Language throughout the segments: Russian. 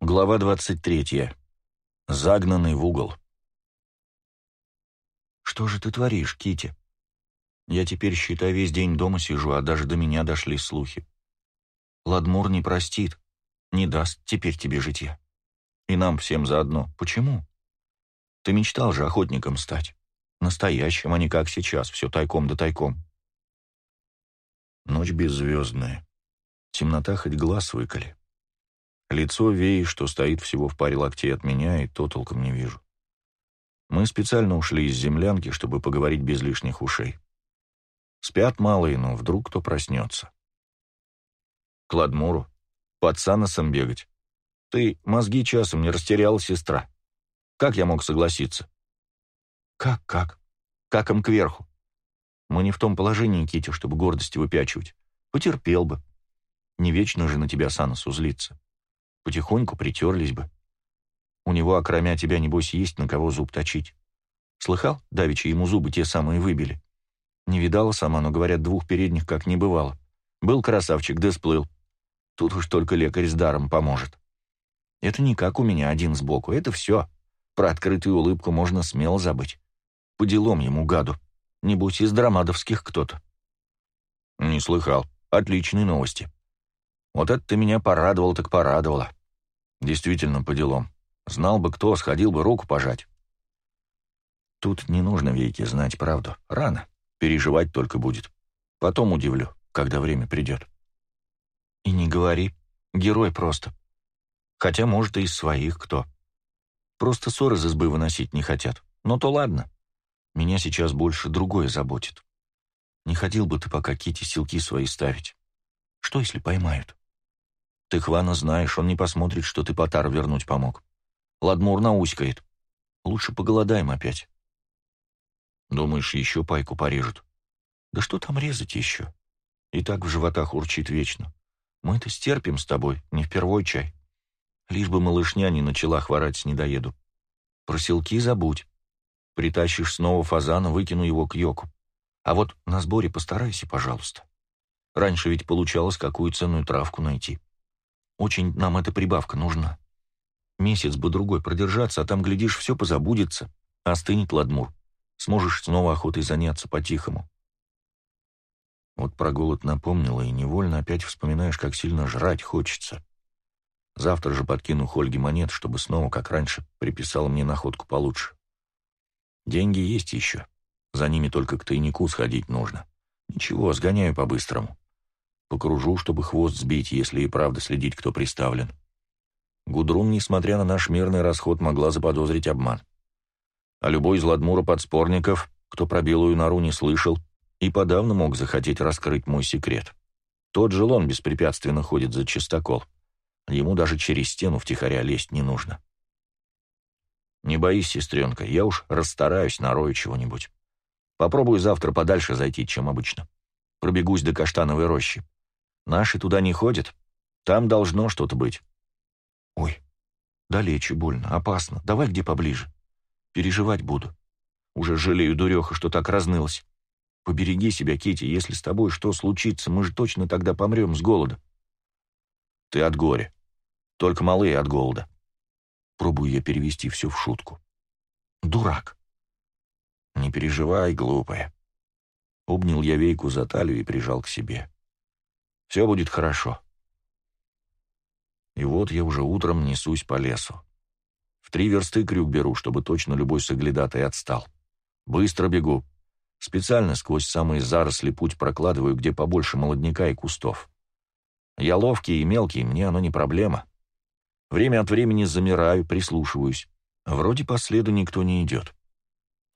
Глава 23. Загнанный в угол. «Что же ты творишь, Кити? Я теперь, считай, весь день дома сижу, а даже до меня дошли слухи. Ладмур не простит, не даст теперь тебе житья. И нам всем заодно. Почему? Ты мечтал же охотником стать. Настоящим, а не как сейчас, все тайком да тайком. Ночь беззвездная. Темнота хоть глаз выколи. Лицо Веи, что стоит всего в паре локтей от меня, и то толком не вижу. Мы специально ушли из землянки, чтобы поговорить без лишних ушей. Спят малые, но вдруг кто проснется. Кладмуру, под саносом бегать. Ты мозги часом не растеряла, сестра. Как я мог согласиться? Как, как? Как им кверху? Мы не в том положении, Кити, чтобы гордости выпячивать. Потерпел бы. Не вечно же на тебя Саносу злиться. Потихоньку притерлись бы. У него, окромя тебя, небось, есть на кого зуб точить. Слыхал? Давичи ему зубы те самые выбили. Не видала сама, но, говорят, двух передних как не бывало. Был красавчик, да сплыл. Тут уж только лекарь с даром поможет. Это не как у меня один сбоку, это все. Про открытую улыбку можно смело забыть. По делам ему, гаду. Небось, из драмадовских кто-то. Не слыхал. Отличные новости. Вот это ты меня порадовал, так порадовала. Действительно, по делам. Знал бы кто, сходил бы руку пожать. Тут не нужно Вейке знать правду. Рано. Переживать только будет. Потом удивлю, когда время придет. И не говори. Герой просто. Хотя, может, и из своих кто. Просто ссоры из избы выносить не хотят. Но то ладно. Меня сейчас больше другое заботит. Не хотел бы ты пока Кити силки свои ставить. Что, если поймают? Ты Хвана знаешь, он не посмотрит, что ты Потар вернуть помог. Ладмур науськает. Лучше поголодаем опять. Думаешь, еще пайку порежут? Да что там резать еще? И так в животах урчит вечно. Мы-то стерпим с тобой, не впервой чай. Лишь бы малышня не начала хворать с недоеду. Про селки забудь. Притащишь снова фазана, выкину его к йоку. А вот на сборе постарайся, пожалуйста. Раньше ведь получалось какую ценную травку найти. Очень нам эта прибавка нужна. Месяц бы другой продержаться, а там, глядишь, все позабудется. Остынет Ладмур. Сможешь снова охотой заняться по-тихому. Вот про голод напомнила, и невольно опять вспоминаешь, как сильно жрать хочется. Завтра же подкину Хольге монет, чтобы снова, как раньше, приписала мне находку получше. Деньги есть еще. За ними только к тайнику сходить нужно. Ничего, сгоняю по-быстрому. Покружу, чтобы хвост сбить, если и правда следить, кто приставлен. Гудрун, несмотря на наш мирный расход, могла заподозрить обман. А любой из Ладмура-подспорников, кто про белую нору не слышал, и подавно мог захотеть раскрыть мой секрет. Тот же он беспрепятственно ходит за чистокол. Ему даже через стену втихаря лезть не нужно. Не боись, сестренка, я уж расстараюсь, нарою чего-нибудь. Попробую завтра подальше зайти, чем обычно. Пробегусь до каштановой рощи. Наши туда не ходят. Там должно что-то быть. Ой, далече больно, опасно. Давай где поближе. Переживать буду. Уже жалею, дуреха, что так разнылась. Побереги себя, Кити, если с тобой что случится, мы же точно тогда помрем с голода. Ты от горя. Только малые от голода. Пробую я перевести все в шутку. Дурак. Не переживай, глупая. Обнял я Вейку за талию и прижал к себе. Все будет хорошо. И вот я уже утром несусь по лесу. В три версты крюк беру, чтобы точно любой соглядатай отстал. Быстро бегу. Специально сквозь самые заросли путь прокладываю, где побольше молодняка и кустов. Я ловкий и мелкий, мне оно не проблема. Время от времени замираю, прислушиваюсь. Вроде по следу никто не идет.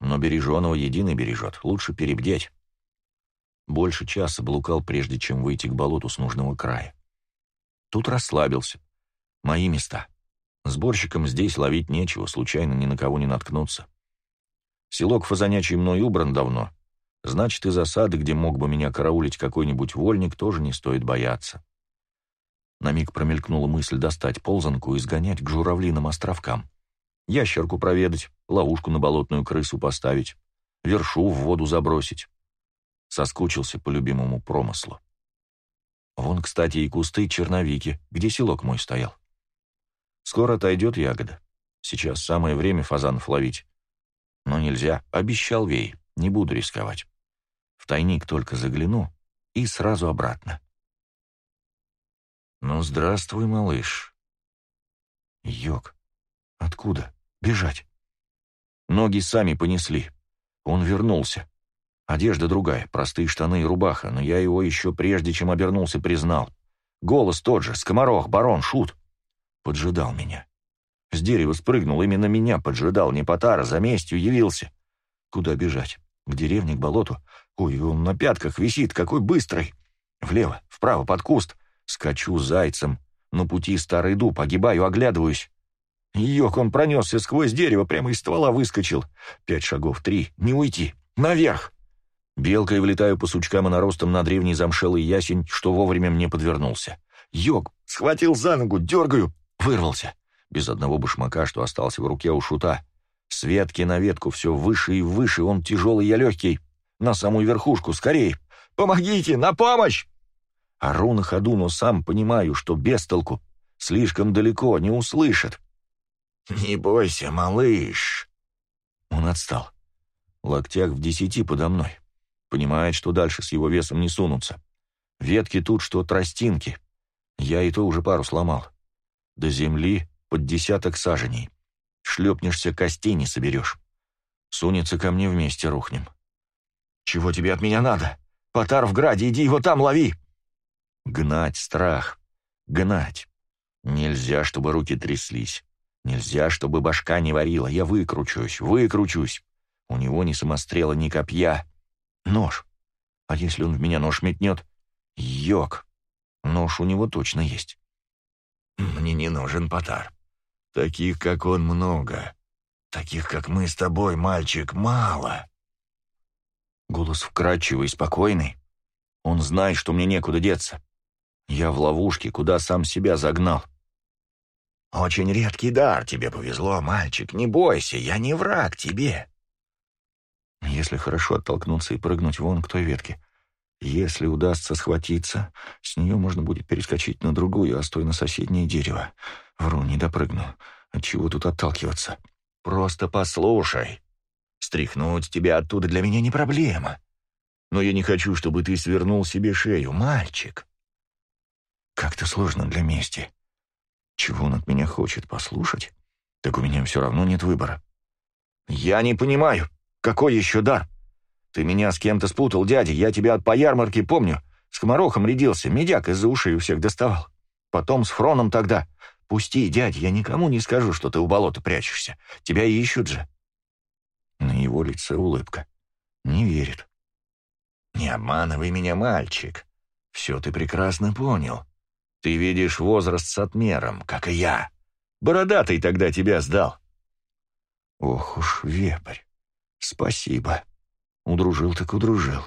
Но береженого единый бережет, лучше перебдеть. Больше часа блукал, прежде чем выйти к болоту с нужного края. Тут расслабился. Мои места. Сборщикам здесь ловить нечего, случайно ни на кого не наткнуться. Селок фазанячий мной убран давно. Значит, и засады, где мог бы меня караулить какой-нибудь вольник, тоже не стоит бояться. На миг промелькнула мысль достать ползанку и сгонять к журавлиным островкам. Ящерку проведать, ловушку на болотную крысу поставить, вершу в воду забросить. Соскучился по любимому промыслу. Вон, кстати, и кусты черновики, где селок мой стоял. Скоро отойдет ягода. Сейчас самое время фазанов ловить. Но нельзя, обещал Вей, не буду рисковать. В тайник только загляну и сразу обратно. Ну, здравствуй, малыш. Йог. Откуда? Бежать. Ноги сами понесли. Он вернулся. Одежда другая, простые штаны и рубаха, но я его еще прежде, чем обернулся, признал. Голос тот же, скоморох, барон, шут. Поджидал меня. С дерева спрыгнул, именно меня поджидал, не Потара, за местью явился. Куда бежать? К деревне, к болоту? Ой, он на пятках висит, какой быстрый. Влево, вправо, под куст. Скачу зайцем. На пути старый дуб, огибаю, оглядываюсь. Йок, он пронесся сквозь дерево, прямо из ствола выскочил. Пять шагов, три, не уйти. Наверх! Белкой влетаю по сучкам и наростам на древний замшелый ясень, что вовремя мне подвернулся. Йог, схватил за ногу, дергаю, вырвался. Без одного башмака, что остался в руке у шута. С ветки на ветку все выше и выше, он тяжелый, я легкий. На самую верхушку, скорей! Помогите, на помощь! Ору на ходу, но сам понимаю, что без толку. Слишком далеко, не услышат. «Не бойся, малыш!» Он отстал. Локтях в десяти подо мной. Понимает, что дальше с его весом не сунутся. Ветки тут, что тростинки. Я и то уже пару сломал. До земли под десяток саженей. Шлепнешься, костей не соберешь. Сунется ко мне вместе рухнем. «Чего тебе от меня надо? Потар в граде, иди его там лови!» Гнать страх. Гнать. Нельзя, чтобы руки тряслись. Нельзя, чтобы башка не варила. Я выкручусь, выкручусь. У него ни самострела, ни копья. Нож. А если он в меня нож метнет? Йог. Нож у него точно есть. Мне не нужен Потар. Таких, как он, много. Таких, как мы с тобой, мальчик, мало. Голос вкрадчивый, спокойный. Он знает, что мне некуда деться. Я в ловушке, куда сам себя загнал. «Очень редкий дар, тебе повезло, мальчик. Не бойся, я не враг тебе». Если хорошо оттолкнуться и прыгнуть вон к той ветке. Если удастся схватиться, с нее можно будет перескочить на другую, а стой на соседнее дерево. Вру, не допрыгну. Отчего тут отталкиваться? Просто послушай. Стряхнуть тебя оттуда для меня не проблема. Но я не хочу, чтобы ты свернул себе шею, мальчик. Как-то сложно для мести. Чего он от меня хочет послушать? Так у меня все равно нет выбора. Я не понимаю, какой еще дар? Ты меня с кем-то спутал, дядя, я тебя от по ярмарке помню. С комарохом рядился, медяк из-за ушей у всех доставал. Потом с Фроном тогда. Пусти, дядя, я никому не скажу, что ты у болота прячешься. Тебя ищут же. На его лице улыбка. Не верит. Не обманывай меня, мальчик. Все ты прекрасно понял. Ты видишь возраст с отмером, как и я. Бородатый тогда тебя сдал. Ох уж, вепрь. Спасибо. Удружил так удружил.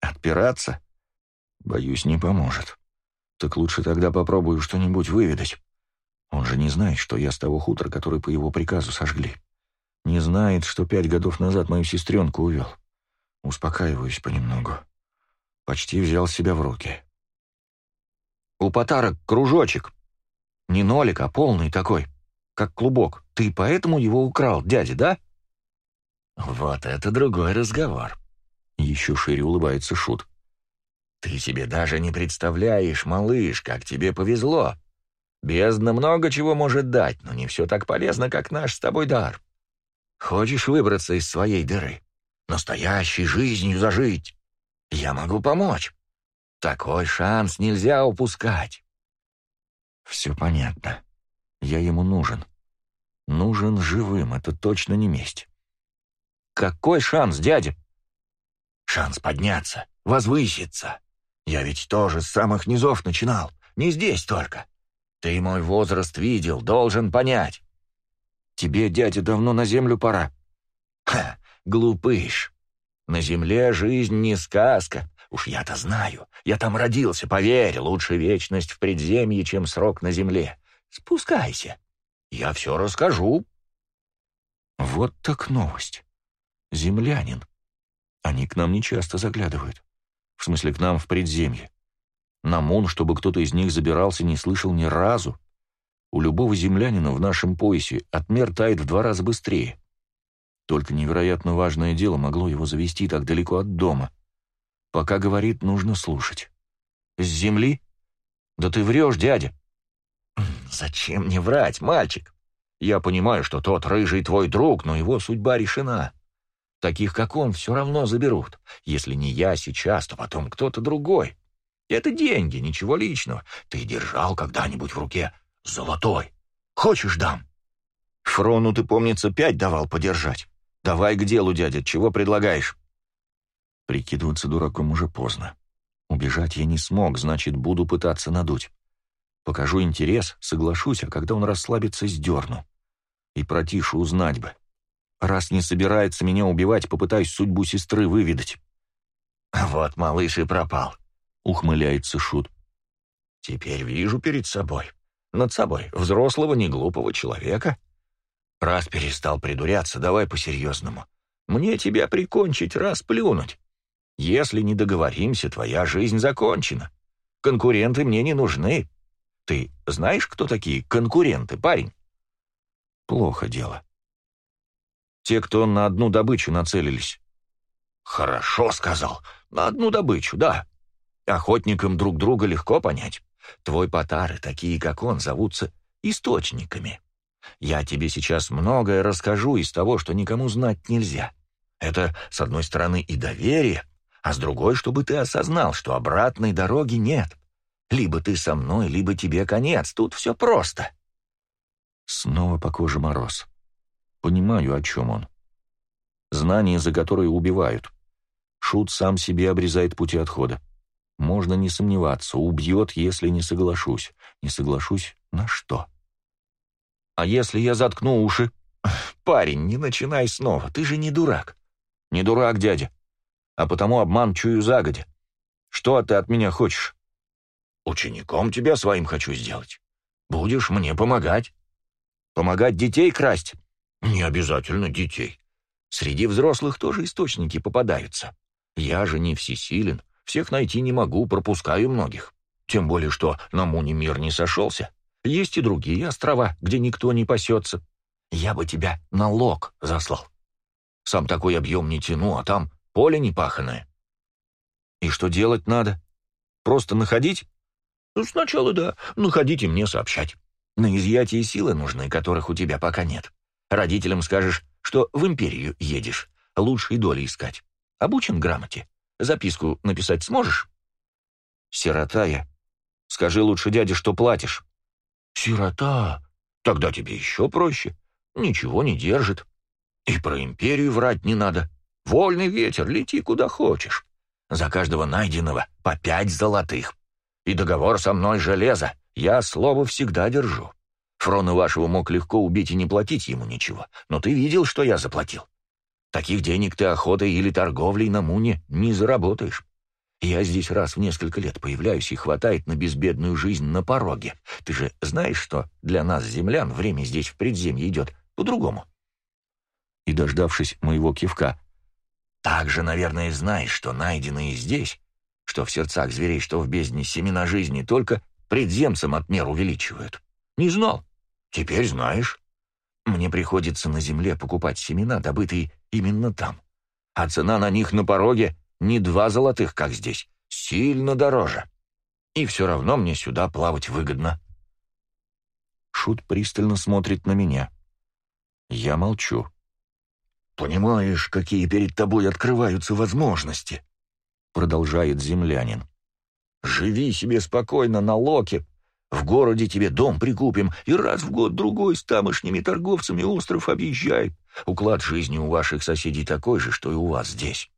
Отпираться? Боюсь, не поможет. Так лучше тогда попробую что-нибудь выведать. Он же не знает, что я с того хутора, который по его приказу сожгли. Не знает, что пять годов назад мою сестренку увел. Успокаиваюсь понемногу. Почти взял себя в руки. У Потара кружочек. Не нолик, а полный такой, как клубок. Ты поэтому его украл, дядя, да? Вот это другой разговор. Еще шире улыбается Шут. Ты себе даже не представляешь, малыш, как тебе повезло. Бездна много чего может дать, но не все так полезно, как наш с тобой дар. Хочешь выбраться из своей дыры? Настоящей жизнью зажить? Я могу помочь. Такой шанс нельзя упускать. Все понятно. Я ему нужен. Нужен живым, это точно не месть. Какой шанс, дядя? Шанс подняться, возвыситься. Я ведь тоже с самых низов начинал, не здесь только. Ты мой возраст видел, должен понять. Тебе, дядя, давно на землю пора. Ха, глупыш. На земле жизнь не сказка, Уж я-то знаю. Я там родился, поверь. Лучше вечность в предземье, чем срок на земле. Спускайся. Я все расскажу. Вот так новость. Землянин. Они к нам не часто заглядывают. В смысле, к нам в предземье. На Мун, чтобы кто-то из них забирался, не слышал ни разу. У любого землянина в нашем поясе отмер тает в два раза быстрее. Только невероятно важное дело могло его завести так далеко от дома. Пока говорит, нужно слушать. «С земли? Да ты врешь, дядя!» «Зачем мне врать, мальчик? Я понимаю, что тот рыжий твой друг, но его судьба решена. Таких, как он, все равно заберут. Если не я сейчас, то потом кто-то другой. Это деньги, ничего личного. Ты держал когда-нибудь в руке золотой. Хочешь, дам?» «Фрону ты, помнится, пять давал подержать. Давай к делу, дядя, чего предлагаешь?» Прикидываться дураком уже поздно. Убежать я не смог, значит, буду пытаться надуть. Покажу интерес, соглашусь, а когда он расслабится, сдерну. И про Тишу узнать бы. Раз не собирается меня убивать, попытаюсь судьбу сестры выведать. «Вот малыш и пропал», — ухмыляется Шут. «Теперь вижу перед собой, над собой, взрослого неглупого человека. Раз перестал придуряться, давай по-серьезному. Мне тебя прикончить, раз плюнуть. Если не договоримся, твоя жизнь закончена. Конкуренты мне не нужны. Ты знаешь, кто такие конкуренты, парень? Плохо дело. Те, кто на одну добычу нацелились. Хорошо сказал. На одну добычу, да. Охотникам друг друга легко понять. Твой потары, такие как он, зовутся источниками. Я тебе сейчас многое расскажу из того, что никому знать нельзя. Это, с одной стороны, и доверие, а с другой, чтобы ты осознал, что обратной дороги нет. Либо ты со мной, либо тебе конец. Тут все просто. Снова по коже мороз. Понимаю, о чем он. Знания, за которые убивают. Шут сам себе обрезает пути отхода. Можно не сомневаться, убьет, если не соглашусь. Не соглашусь на что? А если я заткну уши? Парень, не начинай снова, ты же не дурак. Не дурак, дядя. А потому обман чую загодя. Что ты от меня хочешь? Учеником тебя своим хочу сделать. Будешь мне помогать. Помогать детей красть? Не обязательно детей. Среди взрослых тоже источники попадаются. Я же не всесилен, всех найти не могу, пропускаю многих. Тем более, что на Муне мир не сошелся. Есть и другие острова, где никто не пасется. Я бы тебя на лог заслал. Сам такой объем не тяну, а там поле непаханное. И что делать надо? Просто находить? Ну, сначала да, находить и мне сообщать. На изъятие силы нужны, которых у тебя пока нет. Родителям скажешь, что в империю едешь, лучшей доли искать. Обучен грамоте. Записку написать сможешь? Сирота я. Скажи лучше дяде, что платишь. Сирота? Тогда тебе еще проще. Ничего не держит. И про империю врать не надо. Вольный ветер, лети куда хочешь. За каждого найденного по пять золотых. И договор со мной железо. Я слово всегда держу. Фрона вашего мог легко убить и не платить ему ничего, но ты видел, что я заплатил. Таких денег ты охотой или торговлей на Муне не заработаешь. Я здесь раз в несколько лет появляюсь и хватает на безбедную жизнь на пороге. Ты же знаешь, что для нас, землян, время здесь в предземье идет по-другому. И, дождавшись моего кивка, так же, наверное, знаешь, что найденные здесь что в сердцах зверей, что в бездне семена жизни только предземцам от мер увеличивают. Не знал. Теперь знаешь. Мне приходится на земле покупать семена, добытые именно там. А цена на них на пороге не два золотых, как здесь, сильно дороже. И все равно мне сюда плавать выгодно. Шут пристально смотрит на меня. Я молчу. «Понимаешь, какие перед тобой открываются возможности?» продолжает землянин. «Живи себе спокойно на Локе. В городе тебе дом прикупим, и раз в год-другой с тамошними торговцами остров объезжай. Уклад жизни у ваших соседей такой же, что и у вас здесь.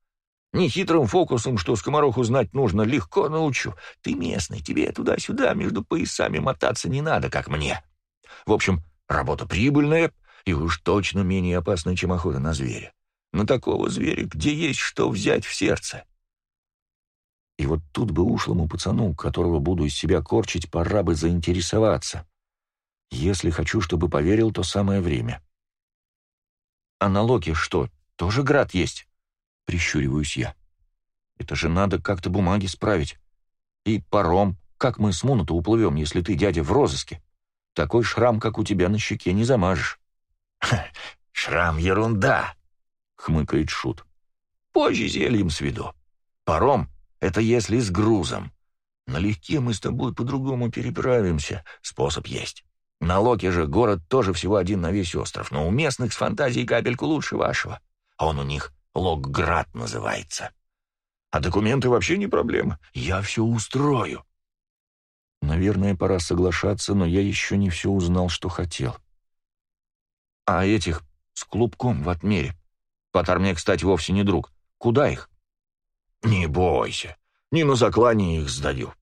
Нехитрым фокусом, что скомороху знать нужно, легко научу. Ты местный, тебе туда-сюда между поясами мотаться не надо, как мне. В общем, работа прибыльная и уж точно менее опасная, чем охота на зверя. На такого зверя, где есть что взять в сердце. И вот тут бы ушлому пацану, которого буду из себя корчить, пора бы заинтересоваться. Если хочу, чтобы поверил, то самое время. А на Локе что, тоже град есть? Прищуриваюсь я. Это же надо как-то бумаги справить. И паром. Как мы с Муна-то уплывем, если ты, дядя, в розыске? Такой шрам, как у тебя на щеке, не замажешь». «Шрам — ерунда», — хмыкает Шут. «Позже зельем сведу. Паром — это если с грузом. Налегке мы с тобой по-другому переправимся. Способ есть. На Локе же город тоже всего один на весь остров, но у местных с фантазией капельку лучше вашего. Он у них Локград называется. А документы вообще не проблема. Я все устрою. Наверное, пора соглашаться, но я еще не все узнал, что хотел. А этих с клубком в отмере. Патар мне, кстати, вовсе не друг. Куда их? Не бойся. Не на заклание их сдаю.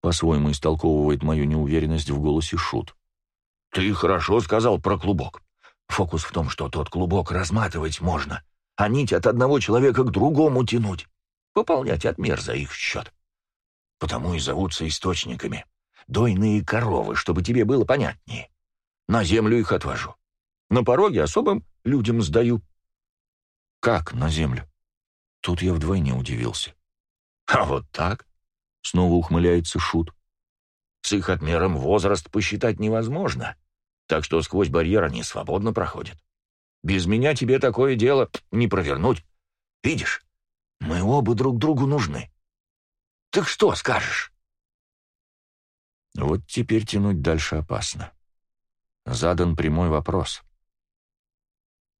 По-своему истолковывает мою неуверенность в голосе Шут. Ты хорошо сказал про клубок. Фокус в том, что тот клубок разматывать можно, а нить от одного человека к другому тянуть. Пополнять отмер за их счет. Потому и зовутся источниками. Дойные коровы, чтобы тебе было понятнее. На землю их отвожу. На пороге особым людям сдаю. Как на землю? Тут я вдвойне удивился. А вот так? Снова ухмыляется Шут. С их отмером возраст посчитать невозможно, так что сквозь барьер они свободно проходят. Без меня тебе такое дело не провернуть. Видишь, мы оба друг другу нужны. Так что скажешь?» Вот теперь тянуть дальше опасно. Задан прямой вопрос.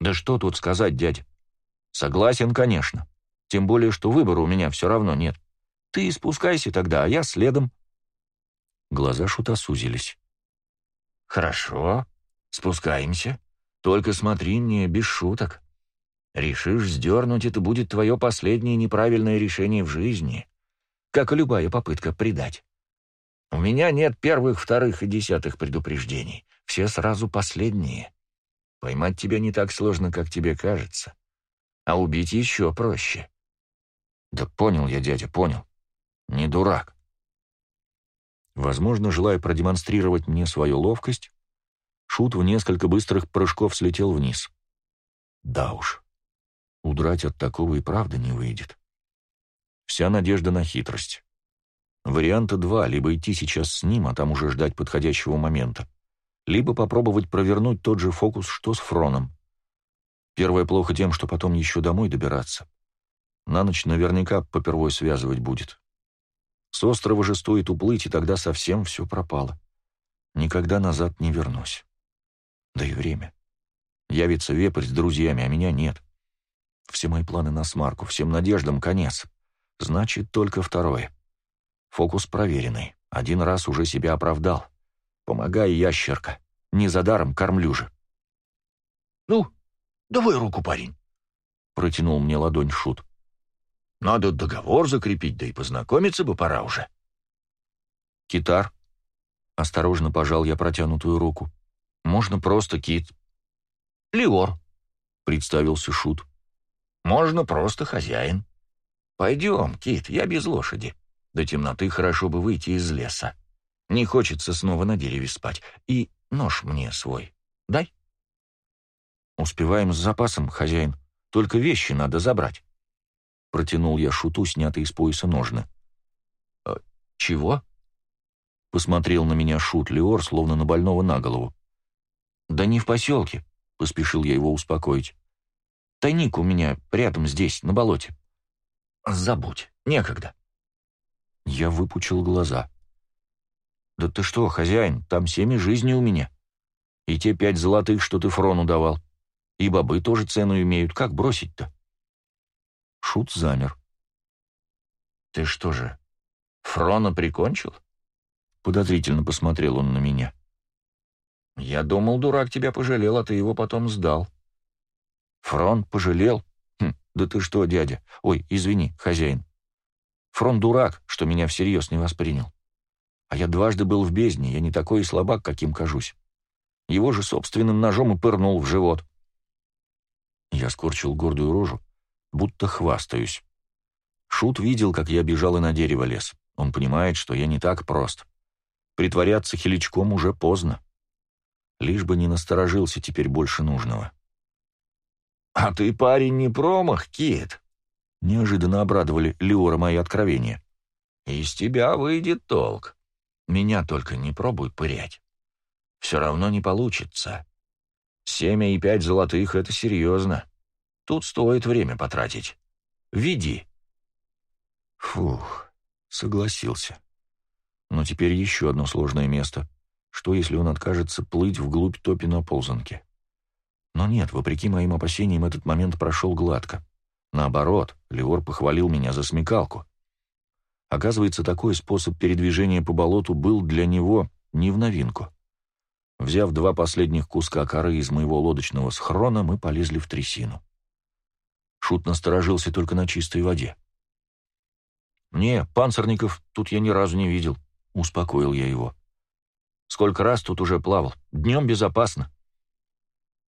«Да что тут сказать, дядя? Согласен, конечно. Тем более, что выбора у меня все равно нет. Ты спускайся тогда, а я следом». Глаза Шута сузились. «Хорошо, спускаемся. Только смотри мне без шуток. Решишь сдернуть, это будет твое последнее неправильное решение в жизни как и любая попытка предать. У меня нет первых, вторых и десятых предупреждений. Все сразу последние. Поймать тебя не так сложно, как тебе кажется. А убить еще проще. Да понял я, дядя, понял. Не дурак. Возможно, желая продемонстрировать мне свою ловкость, Шут в несколько быстрых прыжков слетел вниз. Да уж, удрать от такого и правда не выйдет. Вся надежда на хитрость. Варианта два — либо идти сейчас с ним, а там уже ждать подходящего момента, либо попробовать провернуть тот же фокус, что с Фроном. Первое плохо тем, что потом еще домой добираться. На ночь наверняка попервой связывать будет. С острова же стоит уплыть, и тогда совсем все пропало. Никогда назад не вернусь. Да и время. Явится вепрь с друзьями, а меня нет. Все мои планы на смарку, всем надеждам конец. Значит, только второе. Фокус проверенный. Один раз уже себя оправдал. Помогай, ящерка. Не за даром кормлю же. «Ну, давай руку, парень», — протянул мне ладонь Шут. «Надо договор закрепить, да и познакомиться бы пора уже». «Китар», — осторожно пожал я протянутую руку. «Можно просто кит». «Леор», — представился Шут. «Можно просто хозяин». «Пойдем, Кит, я без лошади. До темноты хорошо бы выйти из леса. Не хочется снова на дереве спать. И нож мне свой. Дай». «Успеваем с запасом, хозяин. Только вещи надо забрать». Протянул я шуту, снятый из пояса ножны. «Э, «Чего?» Посмотрел на меня шут Леор, словно на больного на голову. «Да не в поселке», — поспешил я его успокоить. «Тайник у меня рядом здесь, на болоте». Забудь, некогда. Я выпучил глаза. «Да ты что, хозяин, там семь жизней у меня. И те пять золотых, что ты Фрону давал. И бобы тоже цену имеют. Как бросить-то?» Шут замер. «Ты что же, Фрона прикончил?» Подозрительно посмотрел он на меня. «Я думал, дурак тебя пожалел, а ты его потом сдал». «Фрон пожалел? «Да ты что, дядя? Ой, извини, хозяин. Фронт дурак, что меня всерьез не воспринял. А я дважды был в бездне, я не такой слабак, каким кажусь. Его же собственным ножом и пырнул в живот». Я скорчил гордую рожу, будто хвастаюсь. Шут видел, как я бежал и на дерево лез. Он понимает, что я не так прост. Притворяться хиличком уже поздно. Лишь бы не насторожился теперь больше нужного. «А ты, парень, не промах, Кит!» Неожиданно обрадовали Леора мои откровения. «Из тебя выйдет толк. Меня только не пробуй пырять. все равно не получится. Семя и пять золотых — это серьезно. Тут стоит время потратить. Веди. Фух, согласился. Но теперь еще одно сложное место. Что, если он откажется плыть вглубь топи на ползанке? Но нет, вопреки моим опасениям, этот момент прошел гладко. Наоборот, Леор похвалил меня за смекалку. Оказывается, такой способ передвижения по болоту был для него не в новинку. Взяв два последних куска коры из моего лодочного схрона, мы полезли в трясину. Шут насторожился только на чистой воде. «Не, панцирников тут я ни разу не видел», — успокоил я его. «Сколько раз тут уже плавал. Днем безопасно».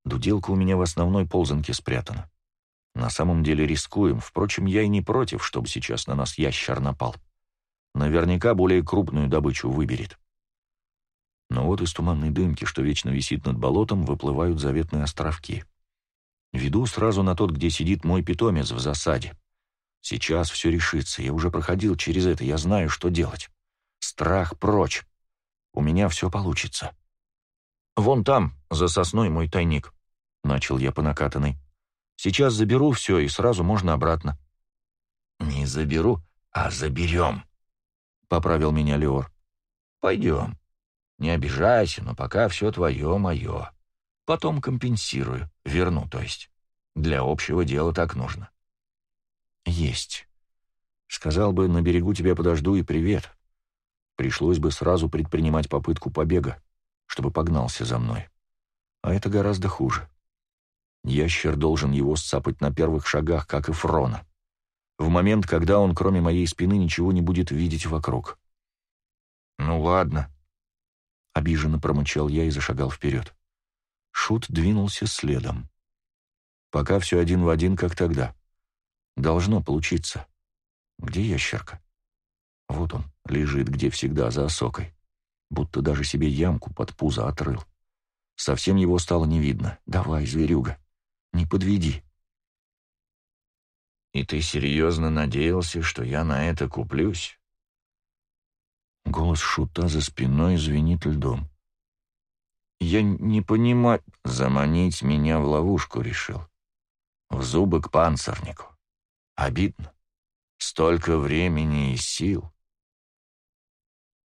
Дуделка у меня в основной ползанке спрятана. На самом деле рискуем, впрочем, я и не против, чтобы сейчас на нас ящер напал. Наверняка более крупную добычу выберет. Но вот из туманной дымки, что вечно висит над болотом, выплывают заветные островки. Веду сразу на тот, где сидит мой питомец в засаде. Сейчас все решится, я уже проходил через это, я знаю, что делать. Страх прочь. У меня все получится. «Вон там, за сосной, мой тайник», — начал я по накатанной. «Сейчас заберу все, и сразу можно обратно». «Не заберу, а заберем», — поправил меня Леор. «Пойдем. Не обижайся, но пока все твое мое. Потом компенсирую, верну, то есть. Для общего дела так нужно». «Есть. Сказал бы, на берегу тебя подожду и привет. Пришлось бы сразу предпринимать попытку побега чтобы погнался за мной. А это гораздо хуже. Ящер должен его сцапать на первых шагах, как и Фрона. В момент, когда он, кроме моей спины, ничего не будет видеть вокруг. «Ну ладно», — обиженно промычал я и зашагал вперед. Шут двинулся следом. Пока все один в один, как тогда. Должно получиться. Где ящерка? Вот он, лежит, где всегда, за осокой будто даже себе ямку под пузо отрыл. Совсем его стало не видно. «Давай, зверюга, не подведи». «И ты серьезно надеялся, что я на это куплюсь?» Голос шута за спиной звенит льдом. «Я не понимаю...» Заманить меня в ловушку решил. В зубы к панцирнику. Обидно. Столько времени и сил.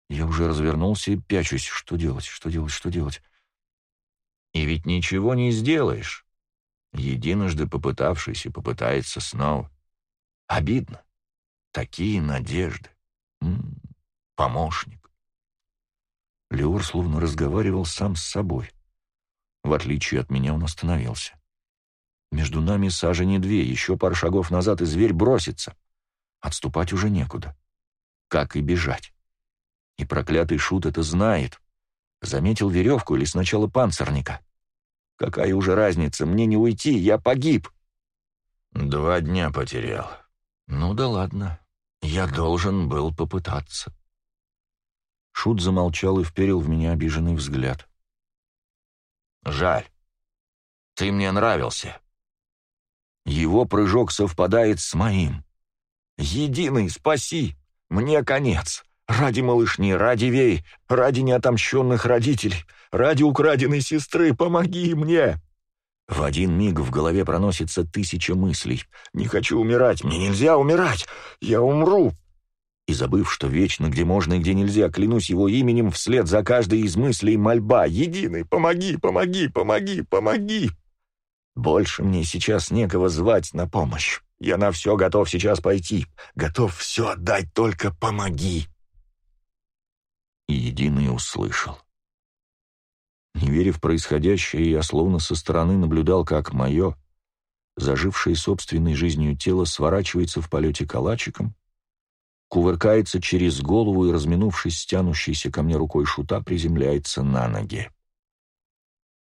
Я уже развернулся и пячусь. Что делать, что делать, что делать? И ведь ничего не сделаешь. Единожды попытавшийся попытается снова. Обидно. Такие надежды. М -м, помощник. Леор словно разговаривал сам с собой. В отличие от меня он остановился. Между нами сажени две, еще пару шагов назад, и зверь бросится. Отступать уже некуда. Как и бежать. И проклятый шут это знает. Заметил веревку или сначала панцирника. Какая уже разница, мне не уйти, я погиб. Два дня потерял. Ну да ладно, я должен был попытаться. Шут замолчал и вперил в меня обиженный взгляд. «Жаль. Ты мне нравился». Его прыжок совпадает с моим. «Единый, спаси! Мне конец!» Ради малышни, ради Вей, ради неотомщенных родителей, ради украденной сестры, помоги мне!» В один миг в голове проносится тысяча мыслей. «Не хочу умирать, мне нельзя умирать! Я умру!» И забыв, что вечно, где можно и где нельзя, клянусь его именем, вслед за каждой из мыслей мольба. «Единый, помоги, помоги, помоги, помоги!» Больше мне сейчас некого звать на помощь. Я на все готов сейчас пойти. Готов все отдать, только помоги и единый услышал. Не веря в происходящее, я словно со стороны наблюдал, как мое, зажившее собственной жизнью тело, сворачивается в полете калачиком, кувыркается через голову и, разминувшись тянущейся ко мне рукой шута, приземляется на ноги.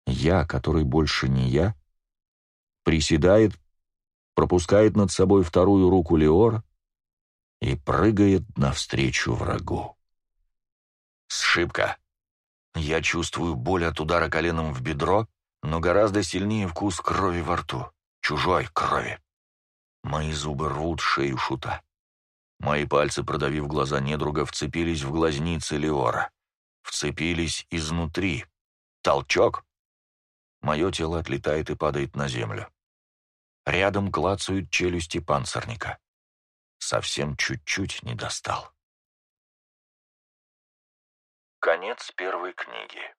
Я, который больше не я, приседает, пропускает над собой вторую руку Леора и прыгает навстречу врагу. Сшибка. Я чувствую боль от удара коленом в бедро, но гораздо сильнее вкус крови во рту. Чужой крови. Мои зубы рвут шею шута. Мои пальцы, продавив глаза недруга, вцепились в глазницы Леора. Вцепились изнутри. Толчок. Мое тело отлетает и падает на землю. Рядом клацают челюсти панцирника. Совсем чуть-чуть не достал. Конец первой книги.